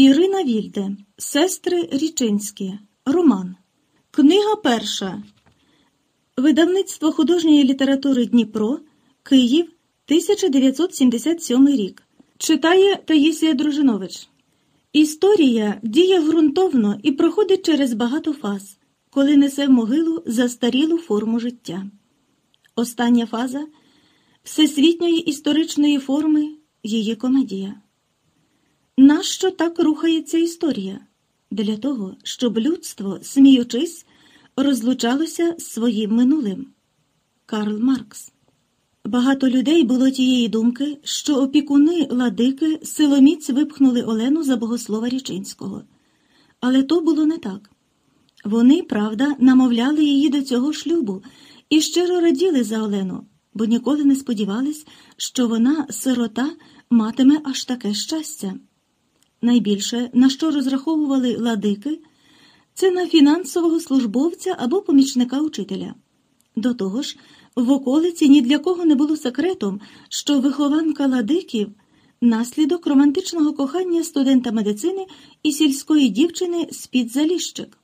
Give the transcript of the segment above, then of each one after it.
Ірина Вільде, Сестри Річинські. Роман. Книга перша. Видавництво художньої літератури Дніпро. Київ. 1977 рік. Читає Таїсія Дружинович. Історія діє ґрунтовно і проходить через багато фаз, коли несе в могилу застарілу форму життя. Остання фаза всесвітньої історичної форми її комедія. Нащо так рухається історія? Для того, щоб людство, сміючись, розлучалося з своїм минулим. Карл Маркс. Багато людей було тієї думки, що опікуни ладики силоміць випхнули Олену за богослова Річинського. Але то було не так. Вони, правда, намовляли її до цього шлюбу і щиро раділи за Олену, бо ніколи не сподівались, що вона, сирота, матиме аж таке щастя. Найбільше, на що розраховували ладики, це на фінансового службовця або помічника учителя. До того ж, в околиці ні для кого не було секретом, що вихованка ладиків наслідок романтичного кохання студента медицини і сільської дівчини з-під Заліщик.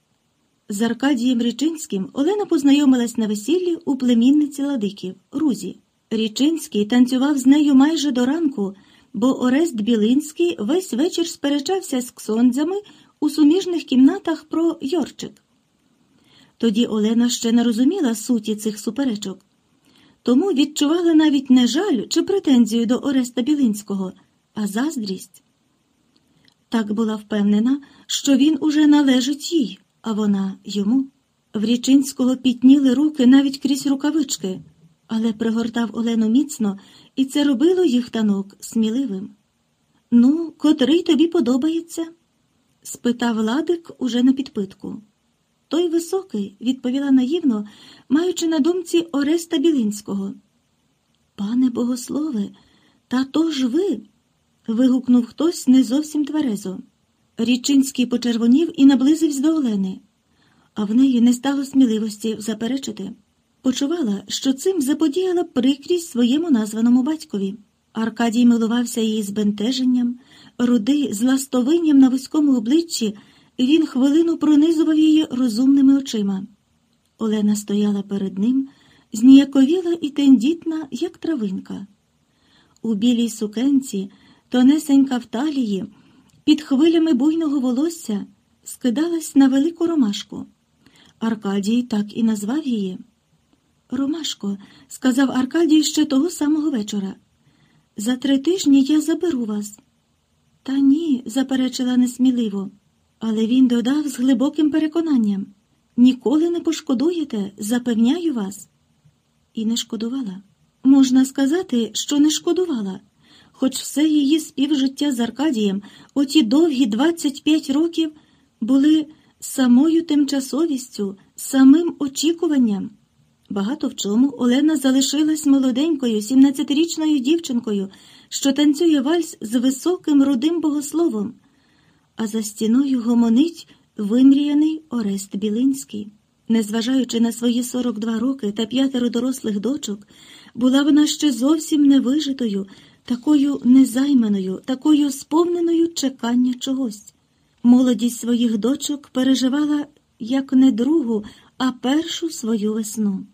З Аркадієм Річинським Олена познайомилась на весіллі у племінниці ладиків Рузі. Річинський танцював з нею майже до ранку бо Орест Білинський весь вечір сперечався з ксондзями у суміжних кімнатах про Йорчик. Тоді Олена ще не розуміла суті цих суперечок, тому відчувала навіть не жаль чи претензію до Ореста Білинського, а заздрість. Так була впевнена, що він уже належить їй, а вона йому. В Річинського пітніли руки навіть крізь рукавички але пригортав Олену міцно, і це робило їх танок сміливим. Ну, котрий тобі подобається? спитав Ладик уже на підпитку. Той високий, відповіла наївно, маючи на думці Ореста Білинського. Пане богослове, та то ж ви. вигукнув хтось не зовсім тверезо. Річинський почервонів і наблизився до Олени, а в неї не стало сміливості заперечити почувала, що цим заподіяла прикрість своєму названому батькові. Аркадій милувався її збентеженням, руди з ластовинням на вузькому обличчі, і він хвилину пронизував її розумними очима. Олена стояла перед ним, зніяковіла і тендітна, як травинка. У білій сукенці, тонесенька в талії, під хвилями буйного волосся скидалась на велику ромашку. Аркадій так і назвав її. Ромашко, сказав Аркадій ще того самого вечора. За три тижні я заберу вас. Та ні, заперечила несміливо, але він додав з глибоким переконанням ніколи не пошкодуєте, запевняю вас. І не шкодувала. Можна сказати, що не шкодувала, хоч все її співжиття з Аркадієм, оті довгі 25 років, були самою тимчасовістю, самим очікуванням. Багато в чому Олена залишилась молоденькою, 17-річною дівчинкою, що танцює вальс з високим рудим богословом, а за стіною гомонить вимріяний Орест Білинський. Незважаючи на свої 42 роки та п'ятеро дорослих дочок, була вона ще зовсім невижитою, такою незайманою, такою сповненою чекання чогось. Молодість своїх дочок переживала як не другу, а першу свою весну.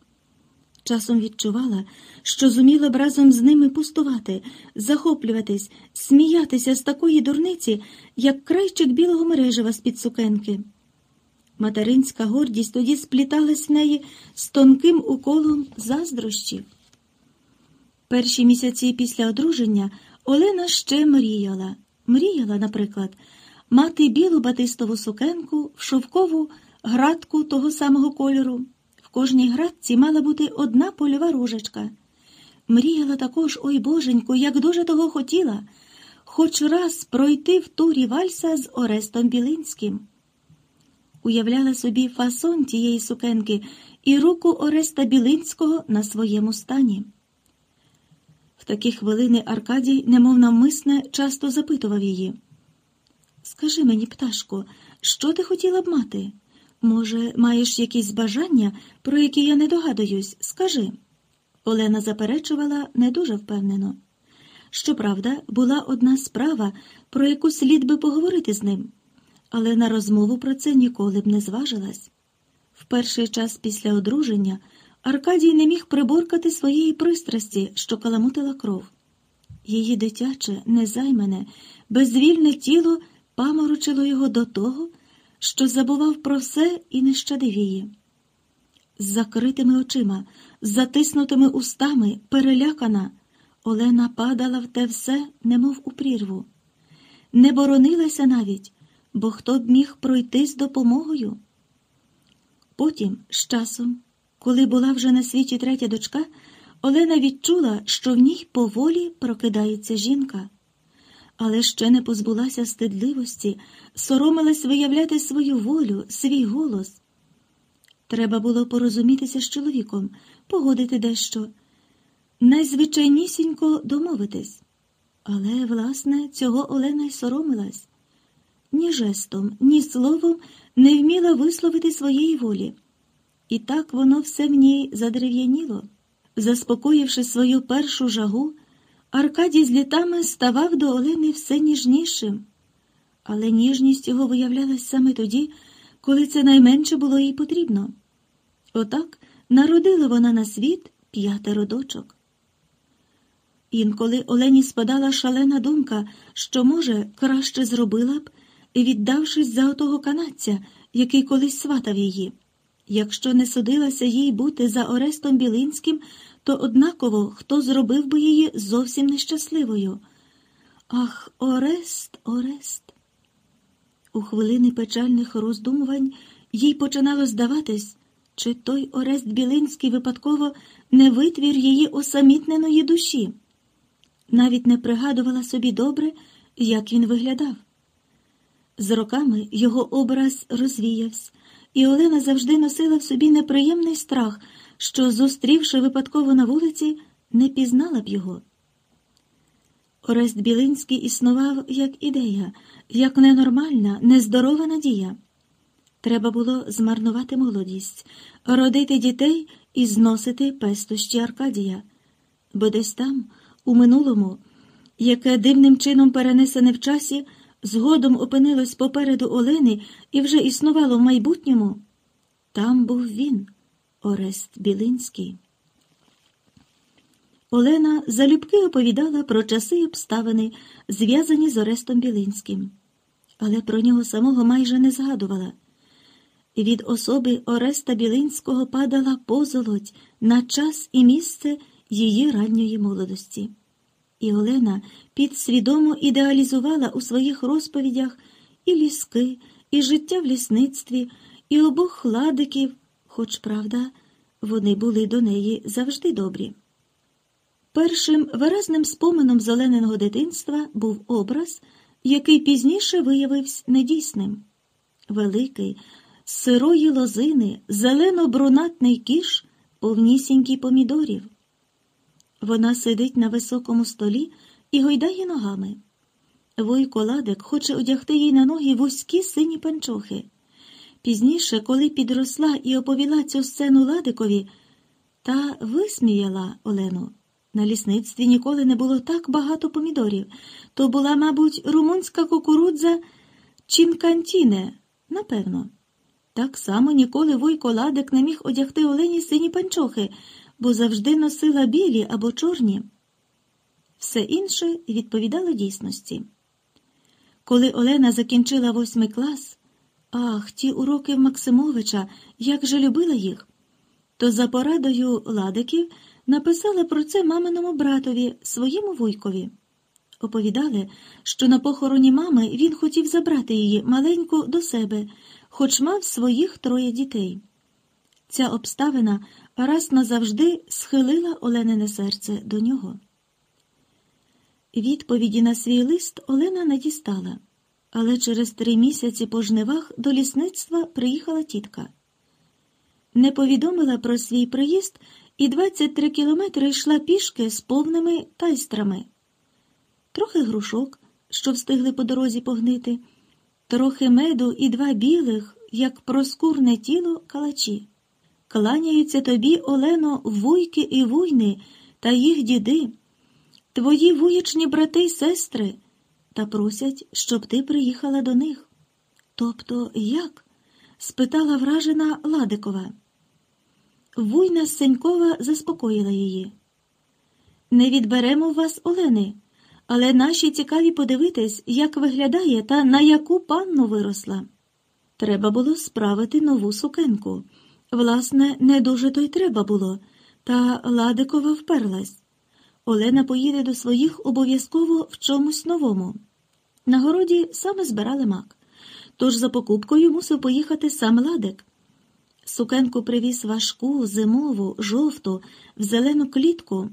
Часом відчувала, що зуміла б разом з ними пустувати, захоплюватись, сміятися з такої дурниці, як крайчик білого мережева з-під сукенки. Материнська гордість тоді спліталась в неї з тонким уколом заздрощів. Перші місяці після одруження Олена ще мріяла. Мріяла, наприклад, мати білу батистову сукенку, в шовкову градку того самого кольору кожній градці мала бути одна польова ружечка. Мріяла також, ой боженьку, як дуже того хотіла, хоч раз пройти в турі вальса з Орестом Білинським. Уявляла собі фасон тієї сукенки і руку Ореста Білинського на своєму стані. В такі хвилини Аркадій, немов навмисне, часто запитував її Скажи мені, пташко, що ти хотіла б мати? Може, маєш якісь бажання, про які я не догадуюсь, скажи. Олена заперечувала не дуже впевнено. Щоправда, була одна справа, про яку слід би поговорити з ним, але на розмову про це ніколи б не зважилась. В перший час після одруження Аркадій не міг приборкати своєї пристрасті, що каламутила кров. Її дитяче, незаймане, безвільне тіло паморочило його до того, що забував про все і не щадив її. З закритими очима, з затиснутими устами, перелякана, Олена падала в те все, немов у прірву. Не боронилася навіть, бо хто б міг пройти з допомогою. Потім, з часом, коли була вже на світі третя дочка, Олена відчула, що в ній поволі прокидається жінка, але ще не позбулася стидливості, соромилась виявляти свою волю, свій голос. Треба було порозумітися з чоловіком, погодити дещо, найзвичайнісінько домовитись. Але, власне, цього Олена й соромилась. Ні жестом, ні словом не вміла висловити своєї волі. І так воно все в ній задерев'яніло. Заспокоївши свою першу жагу, Аркадій з літами ставав до Олени все ніжнішим, але ніжність його виявлялась саме тоді, коли це найменше було їй потрібно. Отак народила вона на світ п'ятеро дочок. Інколи Олені спадала шалена думка, що, може, краще зробила б, віддавшись за отого канадця, який колись сватав її. Якщо не судилася їй бути за Орестом Білинським, то однаково хто зробив би її зовсім нещасливою. Ах, Орест, Орест. У хвилини печальних роздумувань їй починало здаватись, чи той Орест Білинський випадково не витвір її осамітненої душі. Навіть не пригадувала собі добре, як він виглядав. З роками його образ розвіявся, і Олена завжди носила в собі неприємний страх, що, зустрівши випадково на вулиці, не пізнала б його. Орест Білинський існував як ідея, як ненормальна, нездорова надія. Треба було змарнувати молодість, родити дітей і зносити пестощі Аркадія, бо десь там, у минулому, яке дивним чином перенесене в часі, згодом опинилось попереду Олени і вже існувало в майбутньому, там був він, Орест Білинський. Олена залюбки оповідала про часи й обставини, зв'язані з Орестом Білинським, але про нього самого майже не згадувала. Від особи Ореста Білинського падала позолоть на час і місце її ранньої молодості. І Олена підсвідомо ідеалізувала у своїх розповідях і ліски, і життя в лісництві, і обох хладиків, хоч, правда, вони були до неї завжди добрі. Першим виразним споменом зеленого дитинства був образ, який пізніше виявився недійсним. Великий, з сирої лозини, зелено-брунатний кіш, повнісінький помідорів. Вона сидить на високому столі і гойдає ногами. Вуйко Ладик хоче одягти їй на ноги вузькі сині панчохи. Пізніше, коли підросла і оповіла цю сцену Ладикові, та висміяла Олену. На лісництві ніколи не було так багато помідорів. То була, мабуть, румунська кукурудза Чінкантіне, напевно. Так само ніколи Вуйко Ладик не міг одягти Олені сині панчохи, бо завжди носила білі або чорні. Все інше відповідало дійсності. Коли Олена закінчила восьмий клас, ах, ті уроки Максимовича, як же любила їх, то за порадою ладиків написала про це маминому братові, своєму вуйкові. Оповідали, що на похороні мами він хотів забрати її маленьку до себе, хоч мав своїх троє дітей. Ця обставина раз назавжди схилила Оленине серце до нього. Відповіді на свій лист Олена не дістала, але через три місяці по жнивах до лісництва приїхала тітка. Не повідомила про свій приїзд і 23 кілометри йшла пішки з повними тайстрами, трохи грушок, що встигли по дорозі погнити, трохи меду і два білих, як проскурне тіло, калачі. Кланяються тобі, Олено, вуйки і вуйни та їх діди. твої вуєчні брати й сестри, та просять, щоб ти приїхала до них. Тобто як? спитала вражена Ладикова. Вуйна Сенькова заспокоїла її. Не відберемо в вас Олени, але наші цікаві подивитись, як виглядає та на яку панну виросла. Треба було справити нову сукенку. Власне, не дуже то й треба було, та Ладикова вперлась. Олена поїде до своїх обов'язково в чомусь новому. На городі саме збирали мак, тож за покупкою мусив поїхати сам Ладик. Сукенку привіз важку, зимову, жовту, в зелену клітку.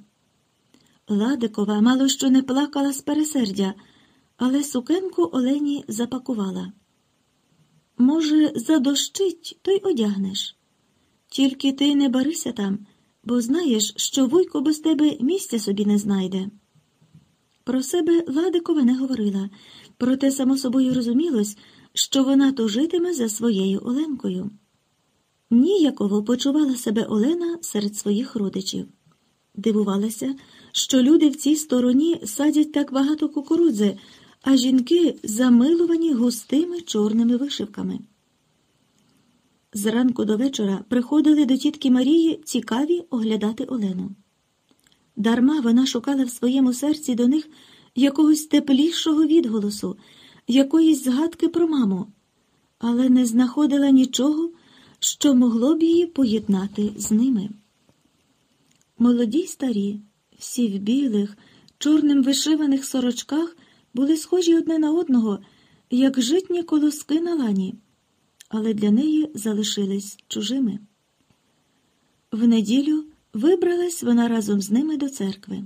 Ладикова мало що не плакала з пересердя, але сукенку Олені запакувала. Може, задощить, то й одягнеш. Тільки ти не барися там, бо знаєш, що вуйко без тебе місця собі не знайде. Про себе Ладикова не говорила, проте само собою розумілось, що вона тужитиме за своєю Оленкою. Ніяково почувала себе Олена серед своїх родичів. Дивувалася, що люди в цій стороні садять так багато кукурудзи, а жінки замилувані густими чорними вишивками. Зранку до вечора приходили до тітки Марії цікаві оглядати Олену. Дарма вона шукала в своєму серці до них якогось теплішого відголосу, якоїсь згадки про маму, але не знаходила нічого, що могло б її поєднати з ними. Молоді й старі, всі в білих, чорним вишиваних сорочках були схожі одне на одного, як житні колоски на лані, але для неї залишились чужими. В неділю вибралась вона разом з ними до церкви.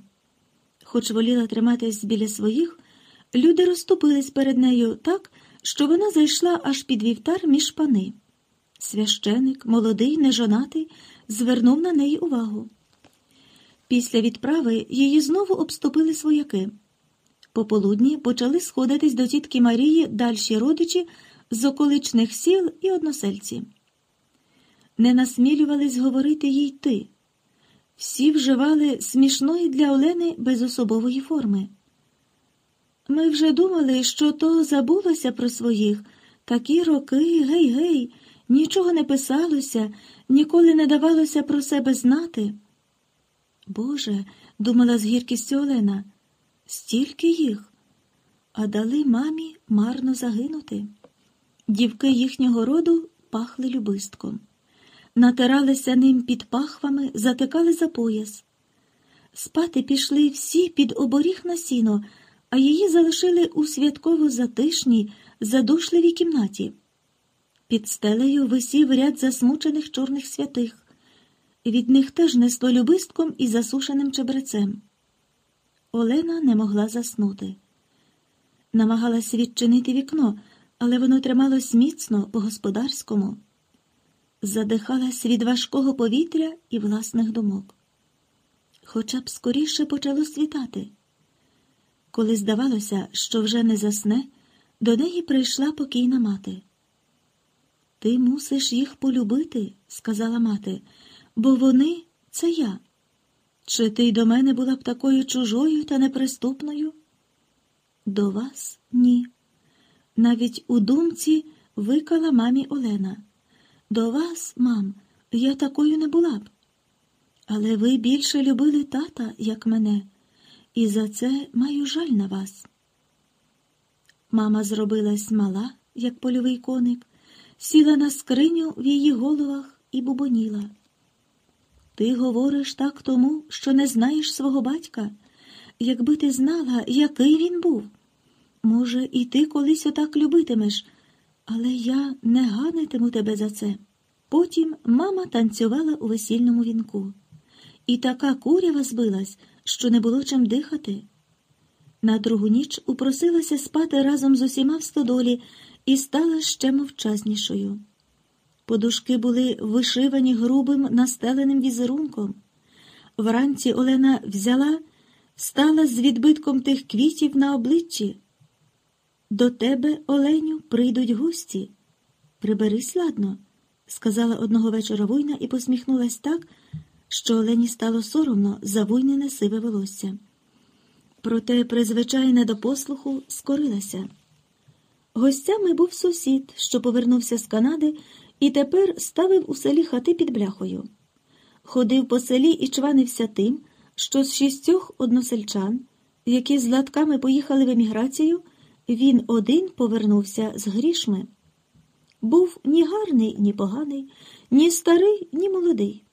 Хоч воліла триматись біля своїх, люди розступились перед нею так, що вона зайшла аж під вівтар між пани. Священик, молодий, нежонатий, звернув на неї увагу. Після відправи її знову обступили свояки. Пополудні почали сходитись до тітки Марії дальші родичі з околичних сіл і односельці. Не насмілювались говорити їй ти. Всі вживали смішної для Олени безособової форми. Ми вже думали, що то забулося про своїх. Такі роки, гей-гей, нічого не писалося, ніколи не давалося про себе знати. Боже, думала з гіркістю Олена, стільки їх, а дали мамі марно загинути. Дівки їхнього роду пахли любистком, натиралися ним під пахвами, затикали за пояс. Спати пішли всі під оборіг на сіно, а її залишили у святково затишній, задушливій кімнаті. Під стелею висів ряд засмучених чорних святих. Від них теж несло любистком і засушеним чебрецем. Олена не могла заснути. Намагалась відчинити вікно, але воно трималось міцно по господарському. Задихалась від важкого повітря і власних думок. Хоча б скоріше почало світати. Коли здавалося, що вже не засне, до неї прийшла покійна мати. Ти мусиш їх полюбити, сказала мати бо вони це я. Чи ти й до мене була б такою чужою та неприступною? До вас ні. Навіть у думці викала мамі Олена. До вас, мам, я такою не була б. Але ви більше любили тата, як мене, і за це маю жаль на вас. Мама зробилась мала, як польовий коник, сіла на скриню в її головах і бубоніла. Ти говориш так тому, що не знаєш свого батька. Якби ти знала, який він був. Може, і ти колись отак любитимеш, але я не ганитиму тебе за це. Потім мама танцювала у весільному вінку, і така курява збилась, що не було чим дихати. На другу ніч упросилася спати разом з усіма в стодолі і стала ще мовчазнішою. Подушки були вишивані грубим настеленим візерунком. Вранці Олена взяла, стала з відбитком тих квітів на обличчі. До тебе, Оленю, прийдуть гості. Приберись ладно, сказала одного вечора вуйна і посміхнулась так, що Олені стало соромно за вуйнине сиве волосся. проте призвичайна до послуху скорилася. Гостями був сусід, що повернувся з Канади і тепер ставив у селі хати під бляхою. Ходив по селі і чванився тим, що з шістьох односельчан, які з латками поїхали в еміграцію, він один повернувся з грішми. Був ні гарний, ні поганий, ні старий, ні молодий.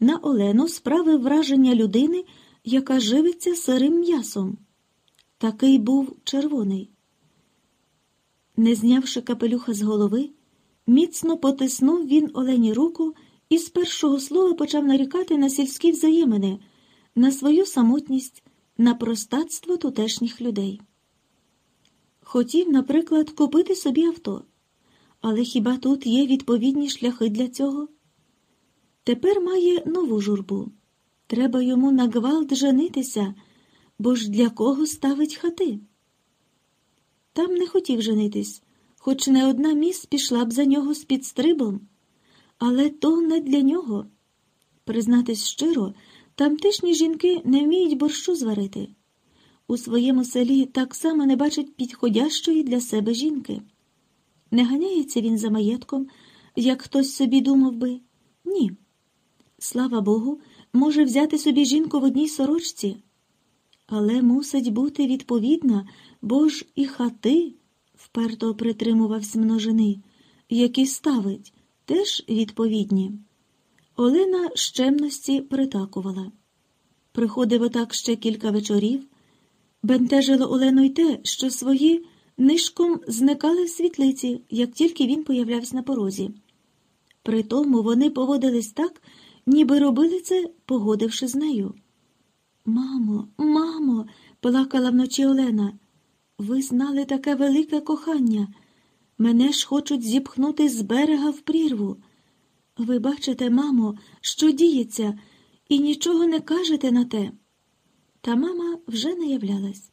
На Олену справив враження людини, яка живиться сирим м'ясом. Такий був червоний. Не знявши капелюха з голови, міцно потиснув він Олені руку і з першого слова почав нарікати на сільські взаємини, на свою самотність, на простацтво тутешніх людей. Хотів, наприклад, купити собі авто, але хіба тут є відповідні шляхи для цього? Тепер має нову журбу. Треба йому на гвалт женитися, бо ж для кого ставить хати? Там не хотів женитись, хоч не одна міс пішла б за нього з підстрибом. Але то не для нього. Признатись щиро, тамтешні жінки не вміють борщу зварити. У своєму селі так само не бачать підходящої для себе жінки. Не ганяється він за маєтком, як хтось собі думав би, ні. Слава Богу, може взяти собі жінку в одній сорочці, але мусить бути відповідна, бо ж і хати, вперто притримувався множини, які ставить, теж відповідні. Олена щемності притакувала. Приходив отак ще кілька вечорів. Бентежило Олену й те, що свої нишком зникали в світлиці, як тільки він появлявся на порозі. Притому вони поводились так, ніби робили це, погодивши з нею. Мамо, мамо, плакала вночі Олена, ви знали таке велике кохання. Мене ж хочуть зіпхнути з берега в прірву. Ви бачите, мамо, що діється, і нічого не кажете на те. Та мама вже не являлась.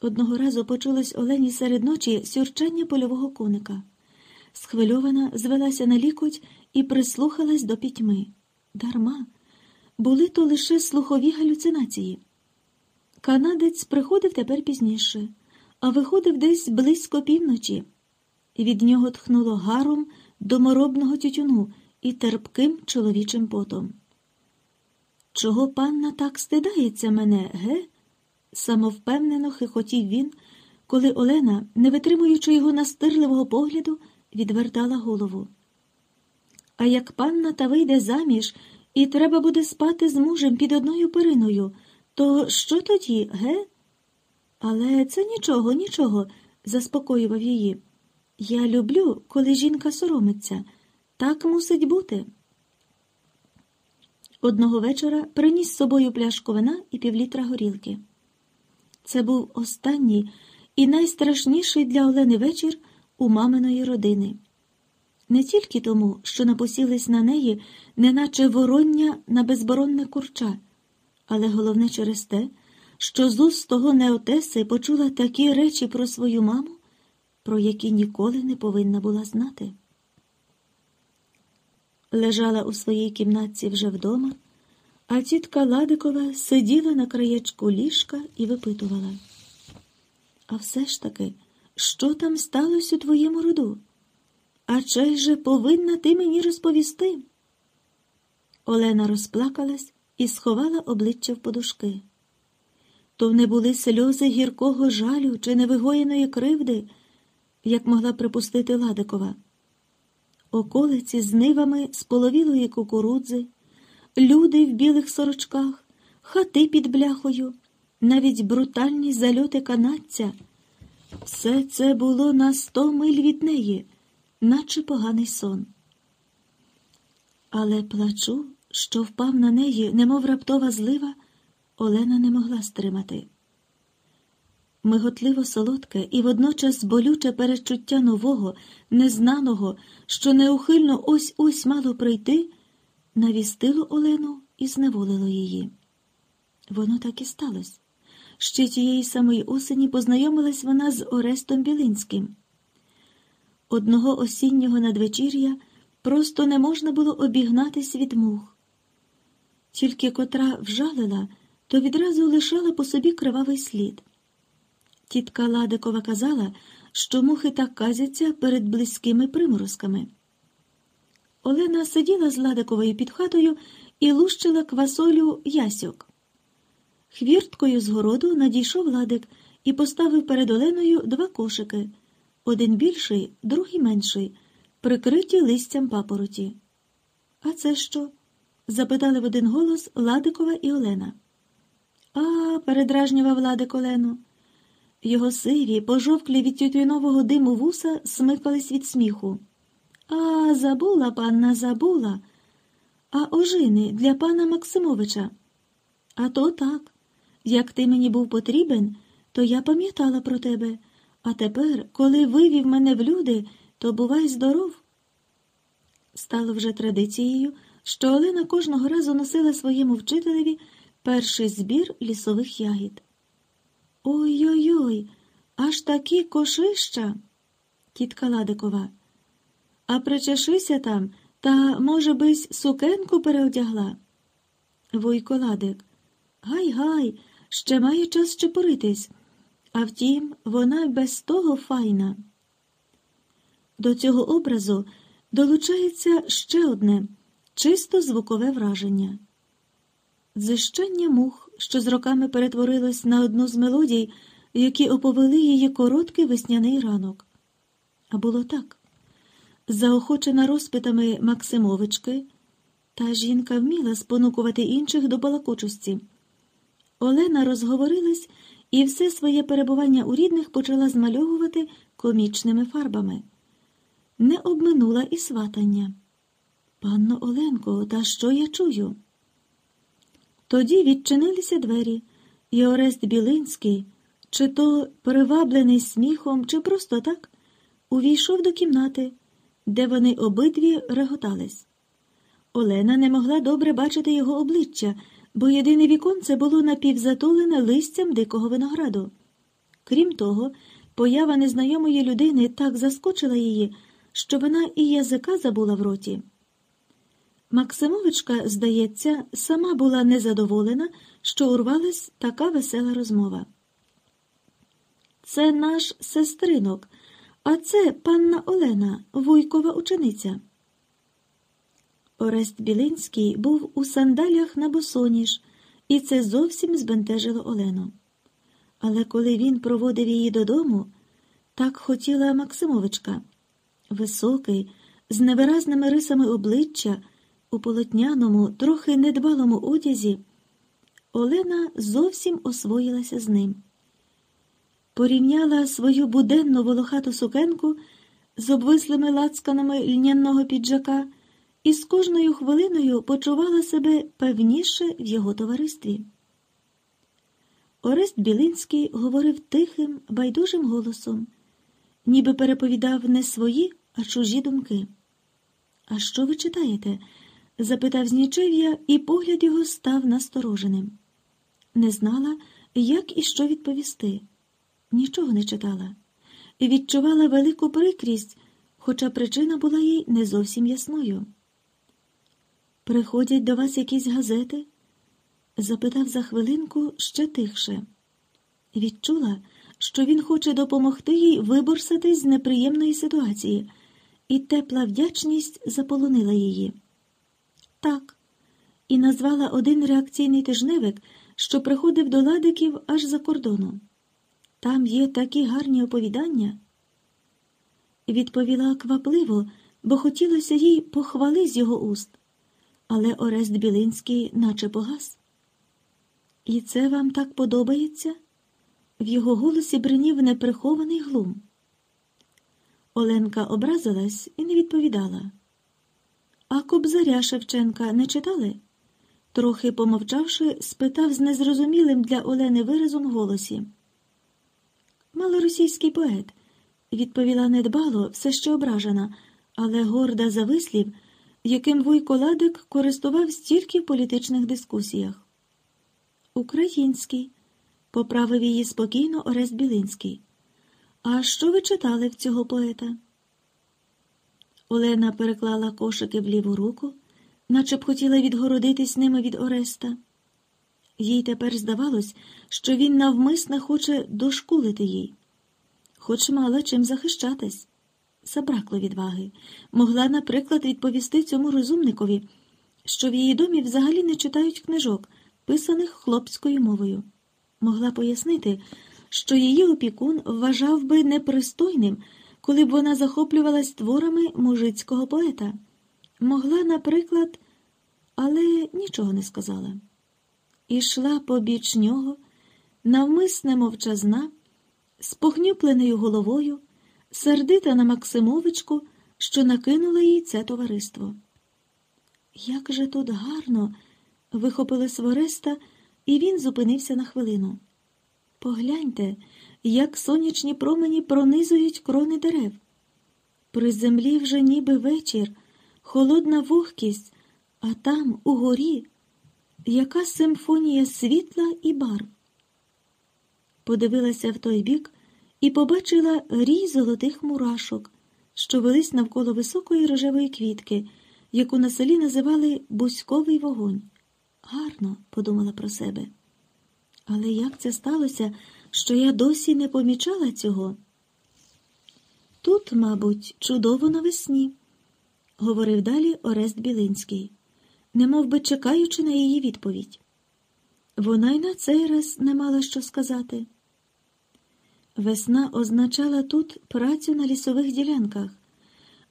Одного разу почулось Олені серед ночі сюрчання польового коника. Схвильована, звелася на лікоть і прислухалась до пітьми. Дарма. Були то лише слухові галюцинації. Канадець приходив тепер пізніше, а виходив десь близько півночі. Від нього тхнуло гаром доморобного тютюну і терпким чоловічим потом. Чого панна так стидається мене, ге? самовпевнено хихотів він, коли Олена, не витримуючи його настирливого погляду, відвертала голову. А як панна та вийде заміж, і треба буде спати з мужем під одною периною, то що тоді, ге? Але це нічого, нічого, заспокоював її. Я люблю, коли жінка соромиться. Так мусить бути. Одного вечора приніс з собою пляшку вина і півлітра горілки. Це був останній і найстрашніший для Олени вечір у маминої родини. Не тільки тому, що напосілись на неї, неначе вороння на безборонне курча, але головне через те, що з уст того неотеси почула такі речі про свою маму, про які ніколи не повинна була знати. Лежала у своїй кімнатці вже вдома, а тітка Ладикова сиділа на краєчку ліжка і випитувала. А все ж таки, що там сталося у твоєму роду? А чай же повинна ти мені розповісти? Олена розплакалась і сховала обличчя в подушки. То не були сльози гіркого жалю чи невигоєної кривди, як могла припустити Ладикова. Околиці з нивами з половілої кукурудзи, люди в білих сорочках, хати під бляхою, навіть брутальні зальоти канадця. Все це було на сто миль від неї, наче поганий сон. Але плачу, що впав на неї, немов раптова злива, Олена не могла стримати. Миготливо солодке і водночас болюче перечуття нового, незнаного, що неухильно ось ось мало прийти, навістило Олену і зневолило її. Воно так і сталося. Ще тієї самої осені познайомилась вона з Орестом Білинським. Одного осіннього надвечір'я просто не можна було обігнатись від мух. Тільки котра вжалила, то відразу лишала по собі кривавий слід. Тітка Ладикова казала, що мухи так казяться перед близькими приморозками. Олена сиділа з Ладиковою під хатою і лущила квасолю ясьок. Хвірткою з городу надійшов Ладик і поставив перед Оленою два кошики один більший, другий менший, прикриті листям папороті. А це що? запитали в один голос Ладикова і Олена. А, передражнював Ладик Олену. Його сиві, пожовклі від тютюнового диму вуса смикались від сміху. А, забула, панна, забула. А ожини для пана Максимовича. А то так. Як ти мені був потрібен, то я пам'ятала про тебе. А тепер, коли вивів мене в люди, то бувай здоров. Стало вже традицією, що Олена кожного разу носила своєму вчителеві перший збір лісових ягід. Ой-ой, ой аж такі кошища, тітка Ладикова. А причешися там, та, може, бись, сукенку переодягла. Вуйко Ладик. Гай, гай, ще має час чепуритись. А втім, вона без того файна. До цього образу долучається ще одне чисто звукове враження. Дзищання мух, що з роками перетворилось на одну з мелодій, які оповели її короткий весняний ранок. А було так. Заохочена розпитами Максимовички, та жінка вміла спонукувати інших до балакучості. Олена розговорилась і все своє перебування у рідних почала змальовувати комічними фарбами. Не обминула і сватання. Панно Оленко, та що я чую? Тоді відчинилися двері, і Орест Білинський, чи то приваблений сміхом, чи просто так, увійшов до кімнати, де вони обидві реготались. Олена не могла добре бачити його обличчя, бо єдине віконце було напівзатулене листям дикого винограду. Крім того, поява незнайомої людини так заскочила її, що вона і язика забула в роті. Максимовичка, здається, сама була незадоволена, що урвалась така весела розмова. Це наш сестринок, а це панна Олена, вуйкова учениця. Орест Білинський був у сандалях на босоніж, і це зовсім збентежило Олену. Але коли він проводив її додому, так хотіла Максимовичка високий, з невиразними рисами обличчя, у полотняному, трохи недбалому одязі, Олена зовсім освоїлася з ним. Порівняла свою буденну волохату сукенку з обвислими лацканами льняного піджака і з кожною хвилиною почувала себе певніше в його товаристві. Орест Білинський говорив тихим, байдужим голосом, ніби переповідав не свої, а чужі думки. А що ви читаєте? Запитав Знічев'я, і погляд його став настороженим. Не знала, як і що відповісти. Нічого не читала, відчувала велику прикрість, хоча причина була їй не зовсім ясною. Приходять до вас якісь газети? запитав за хвилинку ще тихше. Відчула, що він хоче допомогти їй виборсатись з неприємної ситуації, і тепла вдячність заполонила її. Так, і назвала один реакційний тижневик, що приходив до ладиків аж за кордону. Там є такі гарні оповідання. Відповіла квапливо, бо хотілося їй похвали з його уст але Орест Білинський наче погас. І це вам так подобається? В його голосі бринів неприхований глум. Оленка образилась і не відповідала. А кобзаря Шевченка не читали? Трохи помовчавши, спитав з незрозумілим для Олени виразом голосі. Малоросійський поет, відповіла недбало, все ще ображена, але горда за вислів яким Вуйко Ладик користувався тільки в політичних дискусіях. Український, поправив її спокійно Орест Білинський. А що ви читали в цього поета? Олена переклала кошики в ліву руку, наче б хотіла відгородитись ними від Ореста. Їй тепер здавалось, що він навмисне хоче дошкулити їй, хоч мала чим захищатись. Забракло відваги. Могла, наприклад, відповісти цьому розумникові, що в її домі взагалі не читають книжок, писаних хлопською мовою. Могла пояснити, що її опікун вважав би непристойним, коли б вона захоплювалась творами мужицького поета. Могла, наприклад, але нічого не сказала. Ішла побіч нього, навмисне мовчазна, з похнюпленою головою, сердита на Максимовичку, що накинула їй це товариство. Як же тут гарно! вихопили Свореста, і він зупинився на хвилину. Погляньте, як сонячні промені пронизують крони дерев. При землі вже ніби вечір, холодна вогкість, а там, угорі, яка симфонія світла і барв. Подивилася в той бік і побачила рій золотих мурашок, що велись навколо високої рожевої квітки, яку на селі називали бузьковий вогонь. Гарно, подумала про себе. Але як це сталося, що я досі не помічала цього? Тут, мабуть, чудово навесні, говорив далі Орест Білинський, немов би чекаючи на її відповідь. Вона й на цей раз не мала що сказати. Весна означала тут працю на лісових ділянках,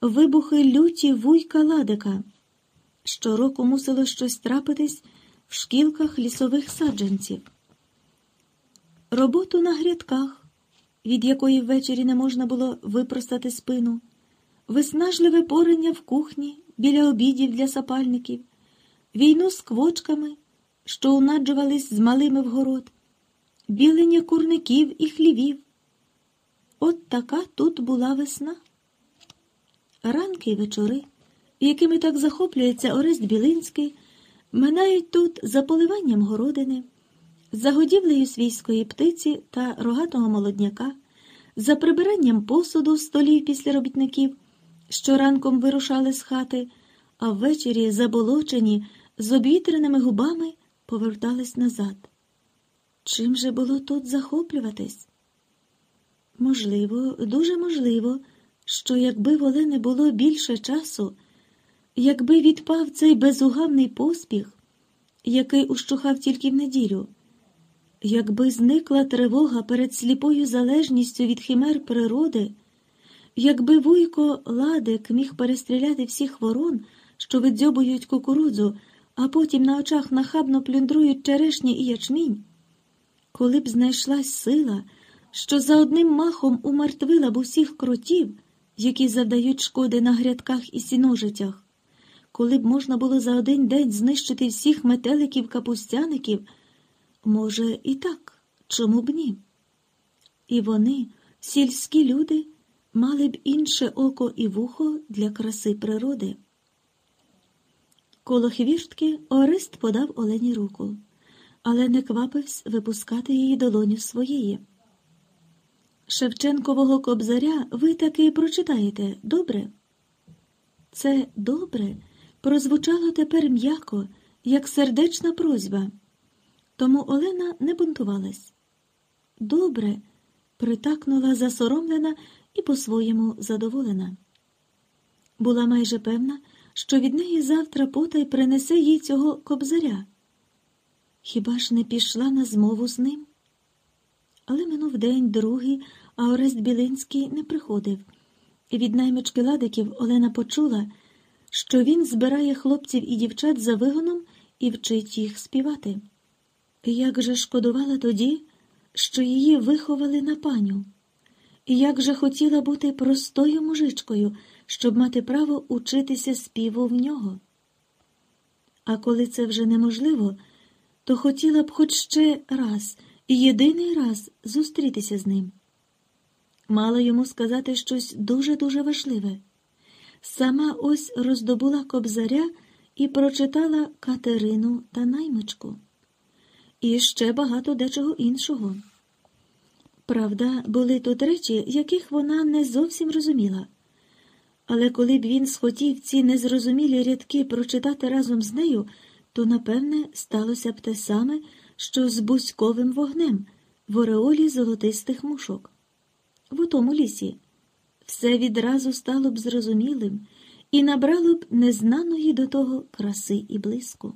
вибухи люті вуйка ладика. Щороку мусило щось трапитись в шкілках лісових саджанців, роботу на грядках, від якої ввечері не можна було випростати спину, виснажливе порення в кухні біля обідів для сапальників, війну з квочками, що унаджувались з малими в город, білення курників і хлівів. От така тут була весна. Ранки й вечори, якими так захоплюється Орест Білинський, минають тут за поливанням городини, за годівлею свійської птиці та рогатого молодняка, за прибиранням посуду столів після робітників, що ранком вирушали з хати, а ввечері, заболочені, з обвітреними губами повертались назад. Чим же було тут захоплюватись? Можливо, дуже можливо, що якби в Олени було більше часу, якби відпав цей безугавний поспіх, який ущухав тільки в неділю, якби зникла тривога перед сліпою залежністю від химер природи, якби вуйко Ладик міг перестріляти всіх ворон, що видзьобують кукурудзу, а потім на очах нахабно плюндрують черешні і ячмінь, коли б знайшлась сила що за одним махом умертвила б усіх кротів, які завдають шкоди на грядках і сіножитях, коли б можна було за один день знищити всіх метеликів капустяників, може, і так, чому б ні? І вони, сільські люди, мали б інше око і вухо для краси природи. Коло хвіртки Орест подав Олені руку, але не квапився випускати її долоню своєї. Шевченкового кобзаря ви таки прочитаєте, добре? Це добре прозвучало тепер м'яко, як сердечна просьба. Тому Олена не бунтувалась. Добре, притакнула засоромлена і по-своєму задоволена. Була майже певна, що від неї завтра потай принесе їй цього кобзаря. Хіба ж не пішла на змову з ним? Але минув день другий, а Орест Білинський не приходив. І від наймички ладиків Олена почула, що він збирає хлопців і дівчат за вигоном і вчить їх співати. Як же шкодувала тоді, що її виховали на паню, і як же хотіла бути простою мужичкою, щоб мати право учитися співу в нього. А коли це вже неможливо, то хотіла б хоч ще раз і єдиний раз зустрітися з ним. Мала йому сказати щось дуже-дуже важливе. Сама ось роздобула кобзаря і прочитала Катерину та наймичку. І ще багато дечого іншого. Правда, були тут речі, яких вона не зовсім розуміла. Але коли б він схотів ці незрозумілі рядки прочитати разом з нею, то, напевне, сталося б те саме, що з бузьковим вогнем в ореолі золотистих мушок. В отому лісі все відразу стало б зрозумілим і набрало б незнаної до того краси і блиску.